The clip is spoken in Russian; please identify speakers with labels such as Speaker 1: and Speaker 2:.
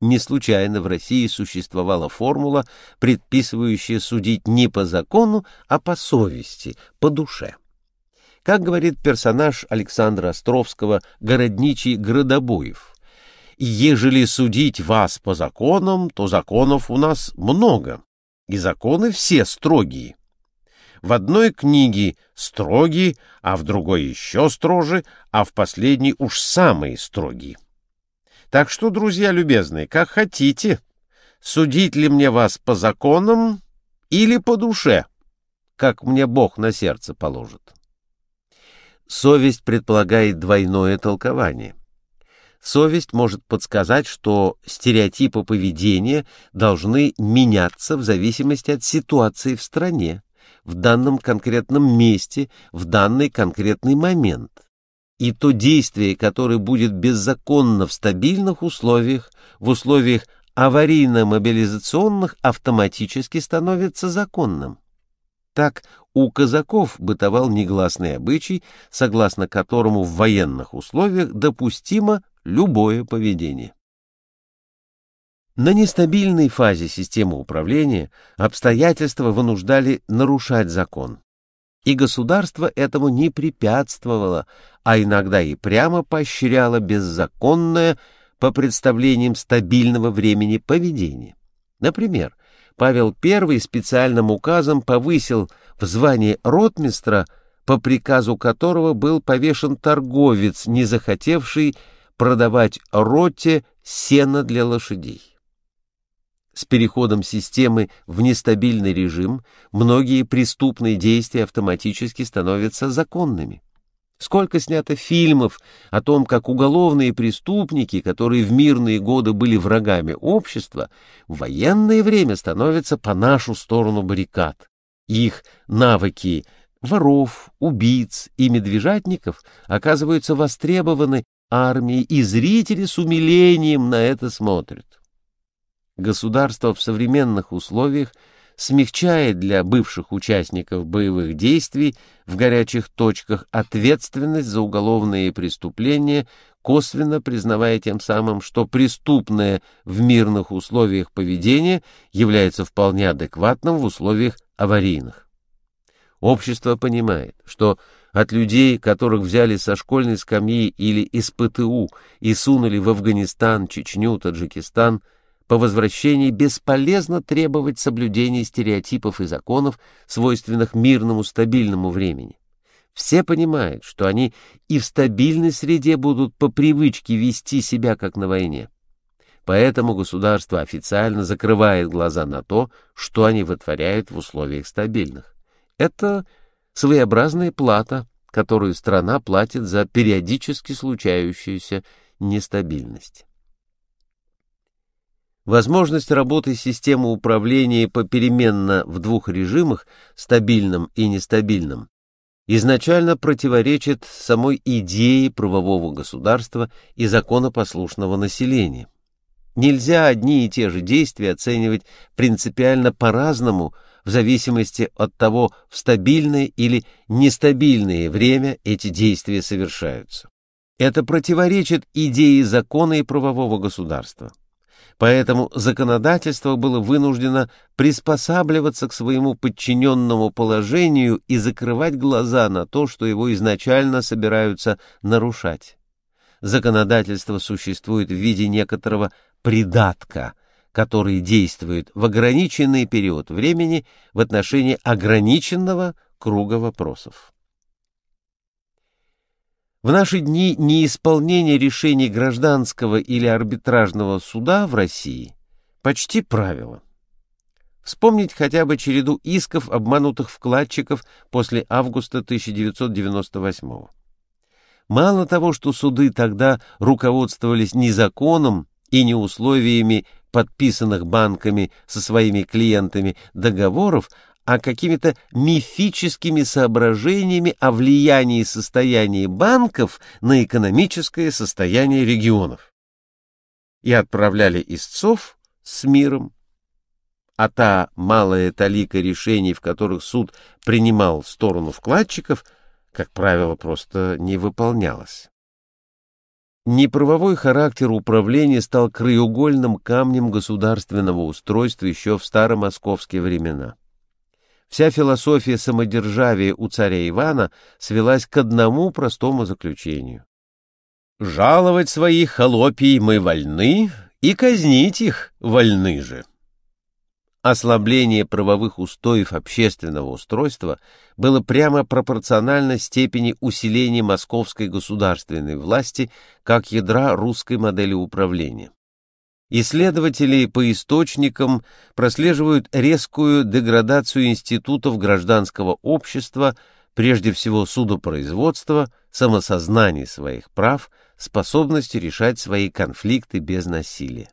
Speaker 1: Не случайно в России существовала формула, предписывающая судить не по закону, а по совести, по душе. Как говорит персонаж Александра Островского, городничий Градобуев, «Ежели судить вас по законам, то законов у нас много, и законы все строгие. В одной книге строгие, а в другой еще строже, а в последней уж самые строгие». Так что, друзья любезные, как хотите, судить ли мне вас по законам или по душе, как мне Бог на сердце положит. Совесть предполагает двойное толкование. Совесть может подсказать, что стереотипы поведения должны меняться в зависимости от ситуации в стране, в данном конкретном месте, в данный конкретный момент и то действие, которое будет беззаконно в стабильных условиях, в условиях аварийно-мобилизационных, автоматически становится законным. Так у казаков бытовал негласный обычай, согласно которому в военных условиях допустимо любое поведение. На нестабильной фазе системы управления обстоятельства вынуждали нарушать закон и государство этому не препятствовало, а иногда и прямо поощряло беззаконное, по представлениям стабильного времени, поведение. Например, Павел I специальным указом повысил в звание ротмистра, по приказу которого был повешен торговец, не захотевший продавать роте сено для лошадей. С переходом системы в нестабильный режим многие преступные действия автоматически становятся законными. Сколько снято фильмов о том, как уголовные преступники, которые в мирные годы были врагами общества, в военное время становятся по нашу сторону баррикад. Их навыки воров, убийц и медвежатников оказываются востребованы армией, и зрители с умилением на это смотрят. Государство в современных условиях смягчает для бывших участников боевых действий в горячих точках ответственность за уголовные преступления, косвенно признавая тем самым, что преступное в мирных условиях поведение является вполне адекватным в условиях аварийных. Общество понимает, что от людей, которых взяли со школьной скамьи или из ПТУ и сунули в Афганистан, Чечню, Таджикистан – по возвращении бесполезно требовать соблюдения стереотипов и законов, свойственных мирному стабильному времени. Все понимают, что они и в стабильной среде будут по привычке вести себя как на войне. Поэтому государство официально закрывает глаза на то, что они вытворяют в условиях стабильных. Это своеобразная плата, которую страна платит за периодически случающуюся нестабильность. Возможность работы системы управления попеременно в двух режимах, стабильном и нестабильном, изначально противоречит самой идее правового государства и законопослушного населения. Нельзя одни и те же действия оценивать принципиально по-разному в зависимости от того, в стабильное или нестабильное время эти действия совершаются. Это противоречит идее закона и правового государства. Поэтому законодательство было вынуждено приспосабливаться к своему подчиненному положению и закрывать глаза на то, что его изначально собираются нарушать. Законодательство существует в виде некоторого придатка, который действует в ограниченный период времени в отношении ограниченного круга вопросов. В наши дни неисполнение решений гражданского или арбитражного суда в России почти правило. Вспомнить хотя бы череду исков обманутых вкладчиков после августа 1998 -го. Мало того, что суды тогда руководствовались не законом и не условиями подписанных банками со своими клиентами договоров, а какими-то мифическими соображениями о влиянии состояния банков на экономическое состояние регионов. И отправляли истцов с миром. А та малая талика решений, в которых суд принимал сторону вкладчиков, как правило, просто не выполнялась. Неправовой характер управления стал краеугольным камнем государственного устройства еще в старомосковские времена. Вся философия самодержавия у царя Ивана свелась к одному простому заключению. «Жаловать своих холопий мы вольны, и казнить их вольны же». Ослабление правовых устоев общественного устройства было прямо пропорционально степени усиления московской государственной власти как ядра русской модели управления. Исследователи по источникам прослеживают резкую деградацию институтов гражданского общества, прежде всего судопроизводства, самосознания своих прав, способности решать свои конфликты без насилия.